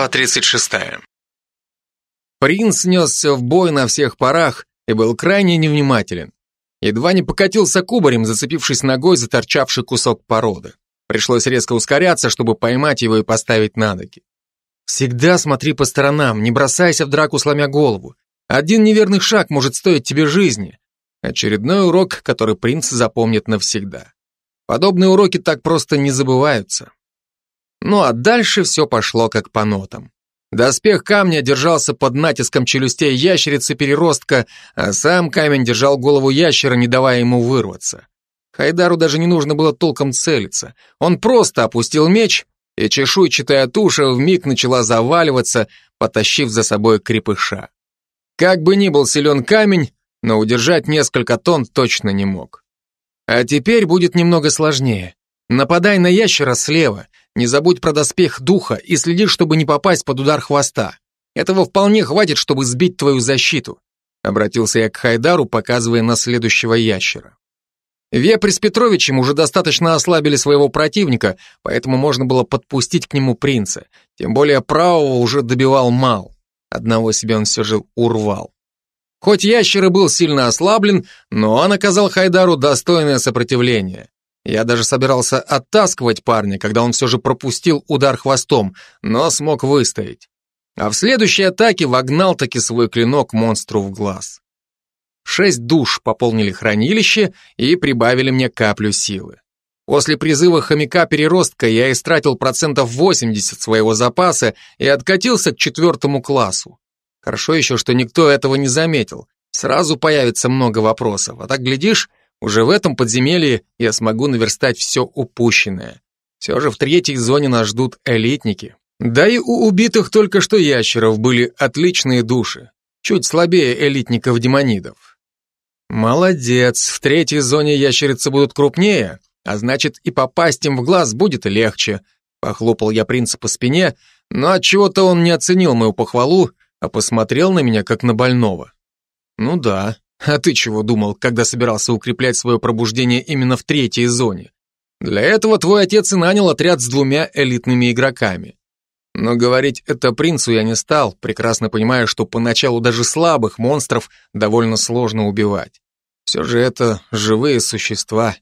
Глава 36. Принц несся в бой на всех парах и был крайне невнимателен. Едва не покатился кубарем, зацепившись ногой за торчавший кусок породы. Пришлось резко ускоряться, чтобы поймать его и поставить на ноги. Всегда смотри по сторонам, не бросайся в драку, сломя голову. Один неверный шаг может стоить тебе жизни. Очередной урок, который принц запомнит навсегда. Подобные уроки так просто не забываются. Ну а дальше все пошло как по нотам. Доспех камня держался под натиском челюстей ящерицы-переростка, а сам камень держал голову ящера, не давая ему вырваться. Хайдару даже не нужно было толком целиться. Он просто опустил меч, и чешуйчатая туша вмиг начала заваливаться, потащив за собой крепыша. Как бы ни был силен камень, но удержать несколько тонн точно не мог. А теперь будет немного сложнее. Нападай на ящера слева, не забудь про доспех духа и следи, чтобы не попасть под удар хвоста. Этого вполне хватит, чтобы сбить твою защиту. Обратился я к Хайдару, показывая на следующего ящера. Вепрь с Петровичем уже достаточно ослабили своего противника, поэтому можно было подпустить к нему принца. Тем более правого уже добивал Мал. Одного себе он все же урвал. Хоть ящер и был сильно ослаблен, но он оказал Хайдару достойное сопротивление. Я даже собирался оттаскивать парня, когда он все же пропустил удар хвостом, но смог выстоять. А в следующей атаке вогнал таки свой клинок монстру в глаз. Шесть душ пополнили хранилище и прибавили мне каплю силы. После призыва хомяка-переростка я истратил процентов 80 своего запаса и откатился к четвертому классу. Хорошо еще, что никто этого не заметил. Сразу появится много вопросов, а так, глядишь, уже в этом подземелье я смогу наверстать все упущенное. Все же в третьей зоне нас ждут элитники. Да и у убитых только что ящеров были отличные души, чуть слабее элитников-демонидов. Молодец, в третьей зоне ящерицы будут крупнее, а значит и попасть им в глаз будет легче. Похлопал я принца по спине, но от чего то он не оценил мою похвалу, а посмотрел на меня как на больного. Ну да, а ты чего думал, когда собирался укреплять свое пробуждение именно в третьей зоне? Для этого твой отец и нанял отряд с двумя элитными игроками. Но говорить это принцу я не стал, прекрасно понимая, что поначалу даже слабых монстров довольно сложно убивать. Все же это живые существа.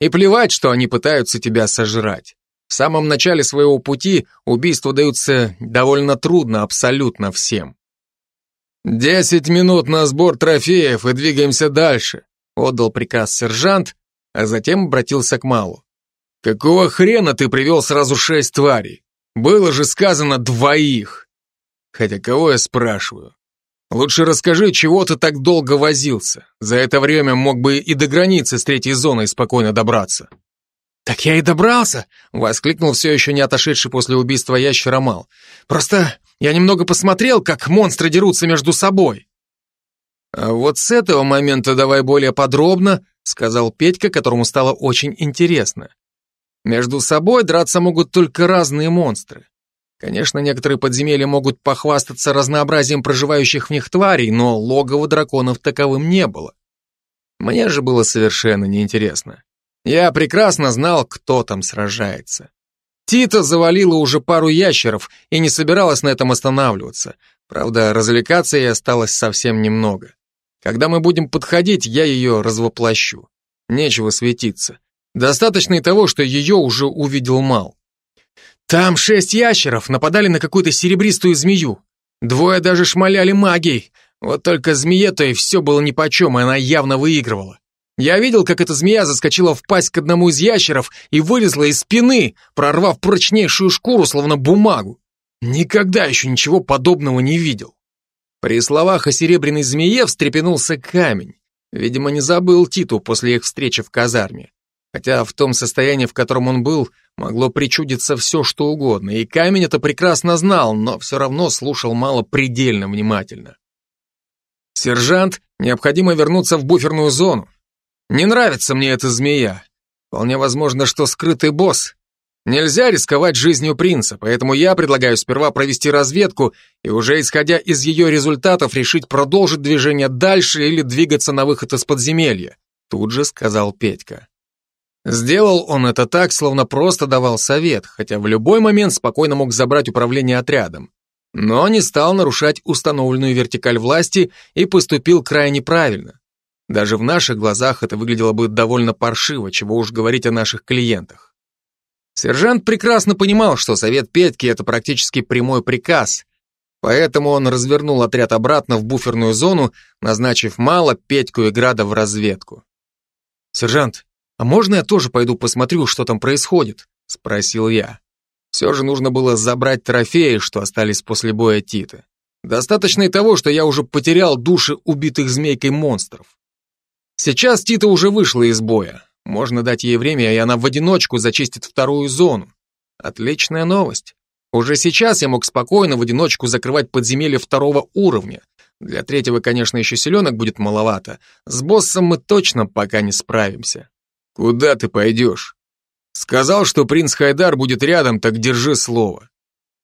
И плевать, что они пытаются тебя сожрать. В самом начале своего пути убийства даются довольно трудно абсолютно всем. «Десять минут на сбор трофеев и двигаемся дальше», отдал приказ сержант, а затем обратился к Малу. «Какого хрена ты привел сразу шесть тварей? Было же сказано двоих!» Хотя кого я спрашиваю? Лучше расскажи, чего ты так долго возился. За это время мог бы и до границы с третьей зоной спокойно добраться. «Так я и добрался!» — воскликнул все еще не отошедший после убийства ящера Мал. «Просто я немного посмотрел, как монстры дерутся между собой. А вот с этого момента давай более подробно, сказал Петька, которому стало очень интересно. Между собой драться могут только разные монстры. Конечно, некоторые подземелья могут похвастаться разнообразием проживающих в них тварей, но логово драконов таковым не было. Мне же было совершенно неинтересно. Я прекрасно знал, кто там сражается. Тита завалила уже пару ящеров и не собиралась на этом останавливаться. Правда, развлекаться ей осталось совсем немного. Когда мы будем подходить, я ее развоплощу. Нечего светиться. Достаточно и того, что ее уже увидел Мал. Там шесть ящеров нападали на какую-то серебристую змею. Двое даже шмаляли магией. Вот только змее-то и все было нипочем, и она явно выигрывала. Я видел, как эта змея заскочила в пасть к одному из ящеров и вылезла из спины, прорвав прочнейшую шкуру, словно бумагу. Никогда еще ничего подобного не видел. При словах о серебряной змее встрепенулся камень. Видимо, не забыл Титу после их встречи в казарме. Хотя в том состоянии, в котором он был, могло причудиться все, что угодно, и камень это прекрасно знал, но все равно слушал мало предельно внимательно. «Сержант, необходимо вернуться в буферную зону. Не нравится мне эта змея. Вполне возможно, что скрытый босс. Нельзя рисковать жизнью принца, поэтому я предлагаю сперва провести разведку и уже исходя из ее результатов решить продолжить движение дальше или двигаться на выход из подземелья, тут же сказал Петька. Сделал он это так, словно просто давал совет, хотя в любой момент спокойно мог забрать управление отрядом. но не стал нарушать установленную вертикаль власти и поступил крайне правильно. Даже в наших глазах это выглядело бы довольно паршиво, чего уж говорить о наших клиентах. Сержант прекрасно понимал, что совет Петьки – это практически прямой приказ, поэтому он развернул отряд обратно в буферную зону, назначив Мало, Петьку и Града в разведку. «Сержант, а можно я тоже пойду посмотрю, что там происходит?» – спросил я. Все же нужно было забрать трофеи, что остались после боя Тита. Достаточно и того, что я уже потерял души убитых змейкой монстров. Сейчас Тита уже вышла из боя. Можно дать ей время, и она в одиночку зачистит вторую зону. Отличная новость. Уже сейчас я мог спокойно в одиночку закрывать подземелье второго уровня. Для третьего, конечно, еще селенок будет маловато. С боссом мы точно пока не справимся. Куда ты пойдешь? Сказал, что принц Хайдар будет рядом, так держи слово.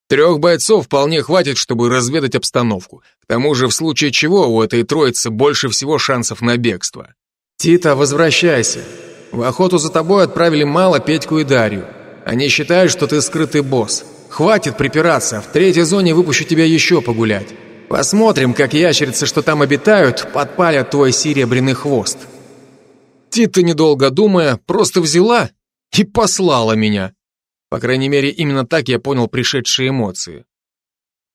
Трех бойцов вполне хватит, чтобы разведать обстановку. К тому же, в случае чего, у этой троицы больше всего шансов на бегство. Тита, возвращайся. В охоту за тобой отправили мало Петьку и Дарью. Они считают, что ты скрытый босс. Хватит припираться, в третьей зоне выпущу тебя еще погулять. Посмотрим, как ящерицы, что там обитают, подпалят твой серебряный хвост. Тита, недолго думая, просто взяла и послала меня. По крайней мере, именно так я понял пришедшие эмоции.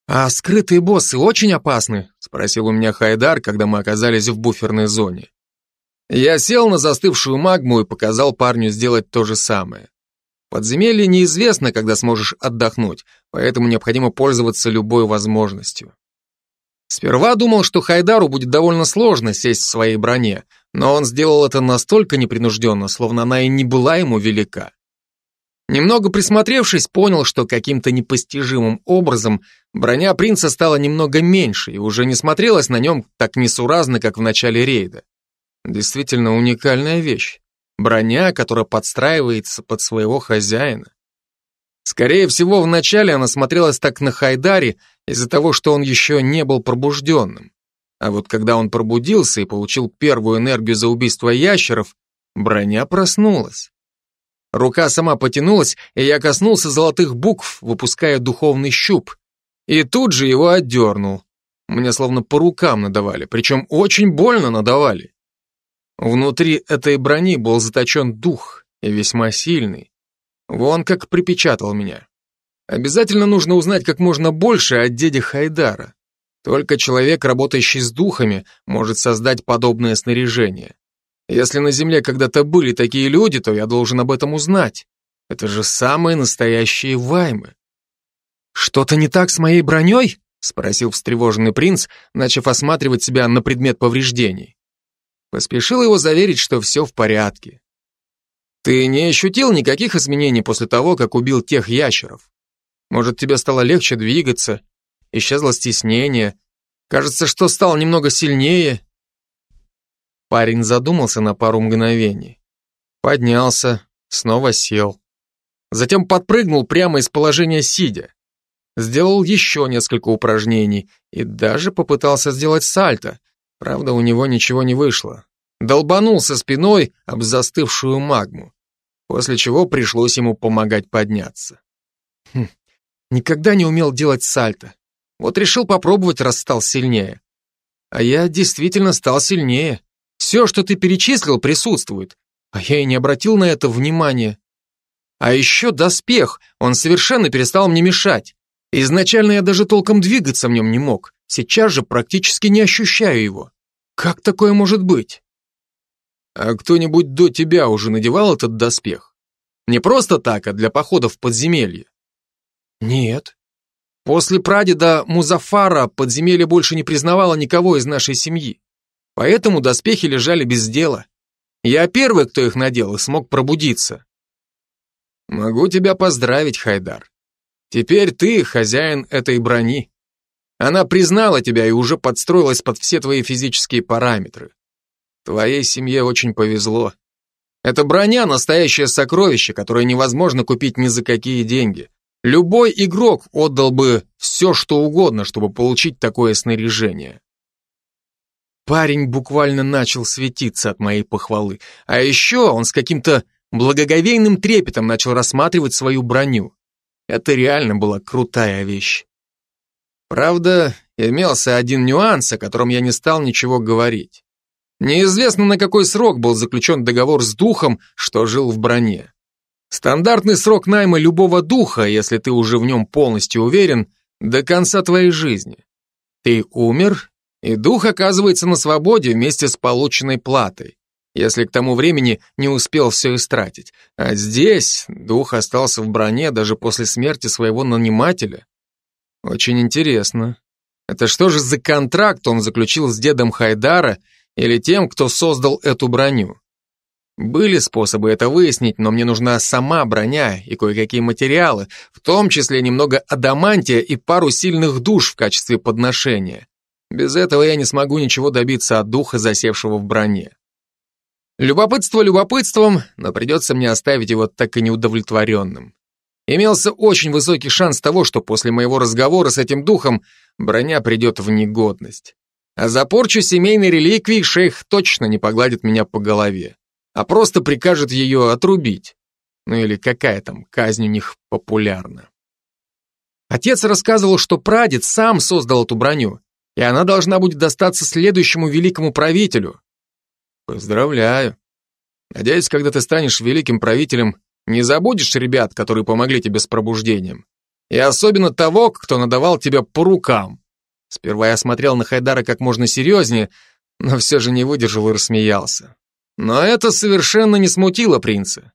«А скрытые боссы очень опасны?» — спросил у меня Хайдар, когда мы оказались в буферной зоне. Я сел на застывшую магму и показал парню сделать то же самое. Подземелье неизвестно, когда сможешь отдохнуть, поэтому необходимо пользоваться любой возможностью. Сперва думал, что Хайдару будет довольно сложно сесть в своей броне, но он сделал это настолько непринужденно, словно она и не была ему велика. Немного присмотревшись, понял, что каким-то непостижимым образом броня принца стала немного меньше и уже не смотрелась на нем так несуразно, как в начале рейда. Действительно уникальная вещь. Броня, которая подстраивается под своего хозяина. Скорее всего, вначале она смотрелась так на Хайдаре из-за того, что он еще не был пробужденным. А вот когда он пробудился и получил первую энергию за убийство ящеров, броня проснулась. Рука сама потянулась, и я коснулся золотых букв, выпуская духовный щуп. И тут же его отдернул. Мне словно по рукам надавали, причем очень больно надавали. Внутри этой брони был заточен дух, и весьма сильный. Вон как припечатал меня. Обязательно нужно узнать как можно больше о деде Хайдара. Только человек, работающий с духами, может создать подобное снаряжение. Если на Земле когда-то были такие люди, то я должен об этом узнать. Это же самые настоящие ваймы. «Что-то не так с моей броней?» — спросил встревоженный принц, начав осматривать себя на предмет повреждений. Поспешил его заверить, что все в порядке. Ты не ощутил никаких изменений после того, как убил тех ящеров? Может, тебе стало легче двигаться, исчезло стеснение, кажется, что стал немного сильнее? Парень задумался на пару мгновений. Поднялся, снова сел. Затем подпрыгнул прямо из положения сидя. Сделал еще несколько упражнений и даже попытался сделать сальто. Правда, у него ничего не вышло долбанулся спиной об застывшую магму, после чего пришлось ему помогать подняться. Хм, никогда не умел делать сальто. Вот решил попробовать, раз стал сильнее. А я действительно стал сильнее. Все, что ты перечислил, присутствует. А я и не обратил на это внимания. А еще доспех, он совершенно перестал мне мешать. Изначально я даже толком двигаться в нем не мог. Сейчас же практически не ощущаю его. Как такое может быть? А кто-нибудь до тебя уже надевал этот доспех? Не просто так, а для похода в подземелье? Нет. После прадеда Музафара подземелье больше не признавало никого из нашей семьи. Поэтому доспехи лежали без дела. Я первый, кто их надел и смог пробудиться. Могу тебя поздравить, Хайдар. Теперь ты хозяин этой брони. Она признала тебя и уже подстроилась под все твои физические параметры. Твоей семье очень повезло. Эта броня — настоящее сокровище, которое невозможно купить ни за какие деньги. Любой игрок отдал бы все, что угодно, чтобы получить такое снаряжение. Парень буквально начал светиться от моей похвалы. А еще он с каким-то благоговейным трепетом начал рассматривать свою броню. Это реально была крутая вещь. Правда, имелся один нюанс, о котором я не стал ничего говорить. Неизвестно, на какой срок был заключен договор с духом, что жил в броне. Стандартный срок найма любого духа, если ты уже в нем полностью уверен, до конца твоей жизни. Ты умер, и дух оказывается на свободе вместе с полученной платой, если к тому времени не успел все истратить. А здесь дух остался в броне даже после смерти своего нанимателя. Очень интересно. Это что же за контракт он заключил с дедом Хайдара или тем, кто создал эту броню? Были способы это выяснить, но мне нужна сама броня и кое-какие материалы, в том числе немного адамантия и пару сильных душ в качестве подношения. Без этого я не смогу ничего добиться от духа, засевшего в броне. Любопытство любопытством, но придется мне оставить его так и неудовлетворенным. Имелся очень высокий шанс того, что после моего разговора с этим духом броня придет в негодность. А за порчу семейной реликвии шейх точно не погладит меня по голове а просто прикажет ее отрубить. Ну или какая там казнь у них популярна. Отец рассказывал, что прадед сам создал эту броню, и она должна будет достаться следующему великому правителю. Поздравляю. Надеюсь, когда ты станешь великим правителем, не забудешь ребят, которые помогли тебе с пробуждением. И особенно того, кто надавал тебя по рукам. Сперва я смотрел на Хайдара как можно серьезнее, но все же не выдержал и рассмеялся. Но это совершенно не смутило принца.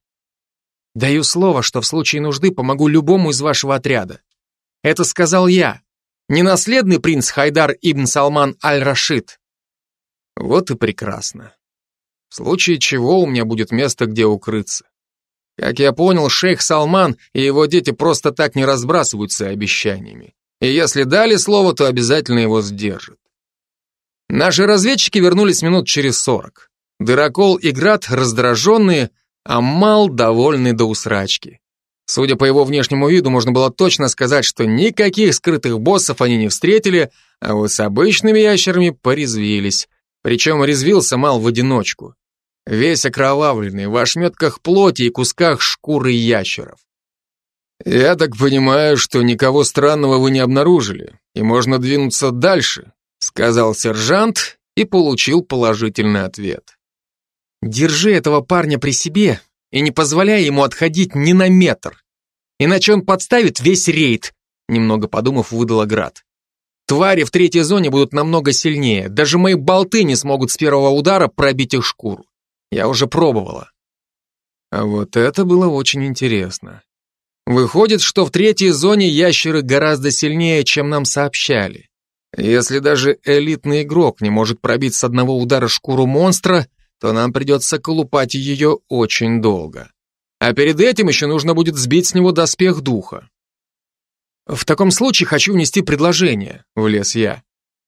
Даю слово, что в случае нужды помогу любому из вашего отряда. Это сказал я, не наследный принц Хайдар ибн Салман аль-Рашид. Вот и прекрасно. В случае чего у меня будет место, где укрыться. Как я понял, шейх Салман и его дети просто так не разбрасываются обещаниями. И если дали слово, то обязательно его сдержат. Наши разведчики вернулись минут через сорок. Дырокол и Град раздраженные, а Мал довольный до усрачки. Судя по его внешнему виду, можно было точно сказать, что никаких скрытых боссов они не встретили, а вот с обычными ящерами порезвились. Причем резвился Мал в одиночку. Весь окровавленный, в ошметках плоти и кусках шкуры ящеров. «Я так понимаю, что никого странного вы не обнаружили, и можно двинуться дальше», сказал сержант и получил положительный ответ. Держи этого парня при себе и не позволяй ему отходить ни на метр. Иначе он подставит весь рейд, немного подумав, выдала Град. Твари в третьей зоне будут намного сильнее. Даже мои болты не смогут с первого удара пробить их шкуру. Я уже пробовала. А вот это было очень интересно. Выходит, что в третьей зоне ящеры гораздо сильнее, чем нам сообщали. Если даже элитный игрок не может пробить с одного удара шкуру монстра, то нам придется колупать ее очень долго. А перед этим еще нужно будет сбить с него доспех духа. В таком случае хочу внести предложение, влез я.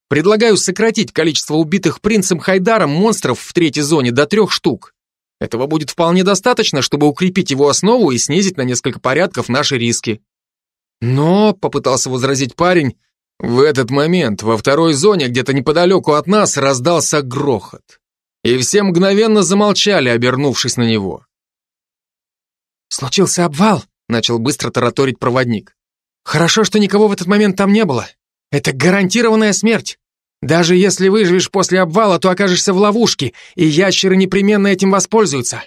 Предлагаю сократить количество убитых принцем Хайдаром монстров в третьей зоне до трех штук. Этого будет вполне достаточно, чтобы укрепить его основу и снизить на несколько порядков наши риски. Но, попытался возразить парень, в этот момент во второй зоне, где-то неподалеку от нас, раздался грохот и все мгновенно замолчали, обернувшись на него. «Случился обвал», — начал быстро тараторить проводник. «Хорошо, что никого в этот момент там не было. Это гарантированная смерть. Даже если выживешь после обвала, то окажешься в ловушке, и ящеры непременно этим воспользуются.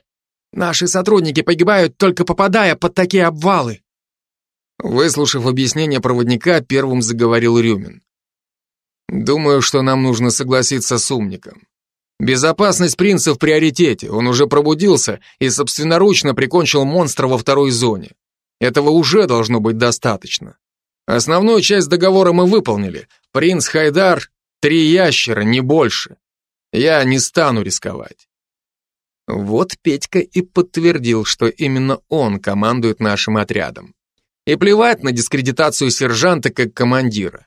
Наши сотрудники погибают, только попадая под такие обвалы». Выслушав объяснение проводника, первым заговорил Рюмин. «Думаю, что нам нужно согласиться с умником. Безопасность принца в приоритете, он уже пробудился и собственноручно прикончил монстра во второй зоне. Этого уже должно быть достаточно. Основную часть договора мы выполнили. Принц Хайдар — три ящера, не больше. Я не стану рисковать. Вот Петька и подтвердил, что именно он командует нашим отрядом. И плевать на дискредитацию сержанта как командира.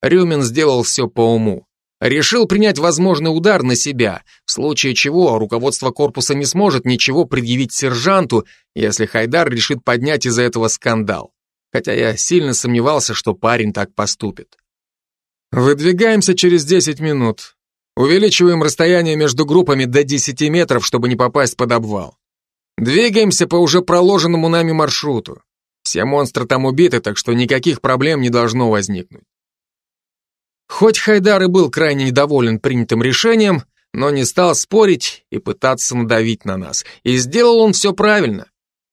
Рюмин сделал все по уму решил принять возможный удар на себя, в случае чего руководство корпуса не сможет ничего предъявить сержанту, если Хайдар решит поднять из-за этого скандал. Хотя я сильно сомневался, что парень так поступит. Выдвигаемся через 10 минут. Увеличиваем расстояние между группами до 10 метров, чтобы не попасть под обвал. Двигаемся по уже проложенному нами маршруту. Все монстры там убиты, так что никаких проблем не должно возникнуть. Хоть Хайдар и был крайне недоволен принятым решением, но не стал спорить и пытаться надавить на нас. И сделал он все правильно.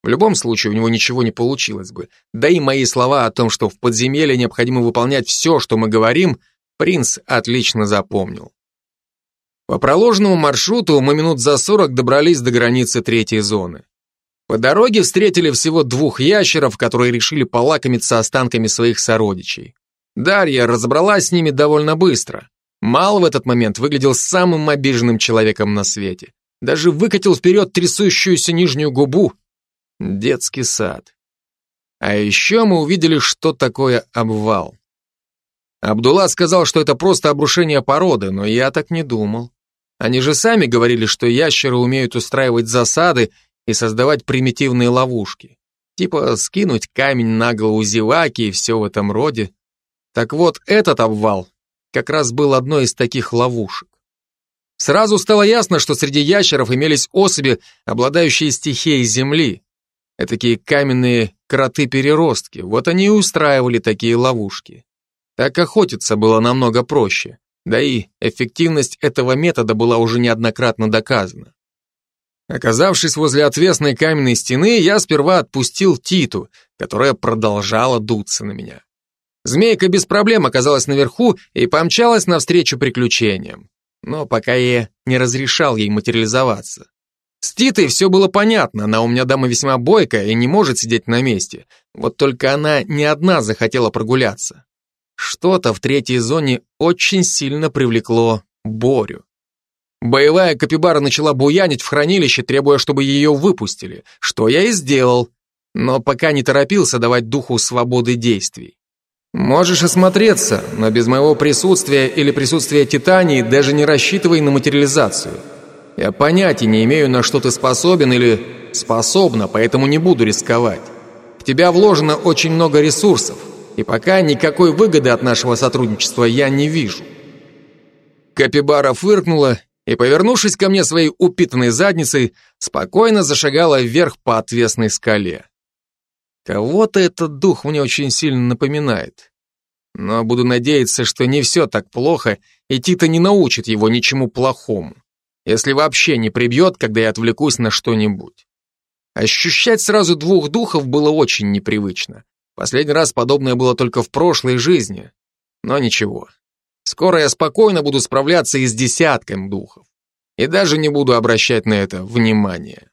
В любом случае у него ничего не получилось бы. Да и мои слова о том, что в подземелье необходимо выполнять все, что мы говорим, принц отлично запомнил. По проложенному маршруту мы минут за сорок добрались до границы третьей зоны. По дороге встретили всего двух ящеров, которые решили полакомиться останками своих сородичей. Дарья разобралась с ними довольно быстро. Мал в этот момент выглядел самым обиженным человеком на свете. Даже выкатил вперед трясущуюся нижнюю губу. Детский сад. А еще мы увидели, что такое обвал. Абдулла сказал, что это просто обрушение породы, но я так не думал. Они же сами говорили, что ящеры умеют устраивать засады и создавать примитивные ловушки. Типа скинуть камень на голову зеваки и все в этом роде. Так вот, этот обвал как раз был одной из таких ловушек. Сразу стало ясно, что среди ящеров имелись особи, обладающие стихией земли. Этакие каменные кроты-переростки. Вот они и устраивали такие ловушки. Так охотиться было намного проще. Да и эффективность этого метода была уже неоднократно доказана. Оказавшись возле отвесной каменной стены, я сперва отпустил Титу, которая продолжала дуться на меня. Змейка без проблем оказалась наверху и помчалась навстречу приключениям. Но пока я не разрешал ей материализоваться. С Титой все было понятно, она у меня дама весьма бойкая и не может сидеть на месте. Вот только она не одна захотела прогуляться. Что-то в третьей зоне очень сильно привлекло Борю. Боевая капибара начала буянить в хранилище, требуя, чтобы ее выпустили, что я и сделал, но пока не торопился давать духу свободы действий. Можешь осмотреться, но без моего присутствия или присутствия Титании даже не рассчитывай на материализацию. Я понятия не имею, на что ты способен или способна, поэтому не буду рисковать. В тебя вложено очень много ресурсов, и пока никакой выгоды от нашего сотрудничества я не вижу. Капибара фыркнула и, повернувшись ко мне своей упитанной задницей, спокойно зашагала вверх по отвесной скале. Кого-то этот дух мне очень сильно напоминает. Но буду надеяться, что не все так плохо, и Тита не научит его ничему плохому. Если вообще не прибьет, когда я отвлекусь на что-нибудь. Ощущать сразу двух духов было очень непривычно. Последний раз подобное было только в прошлой жизни. Но ничего. Скоро я спокойно буду справляться и с десятком духов. И даже не буду обращать на это внимания.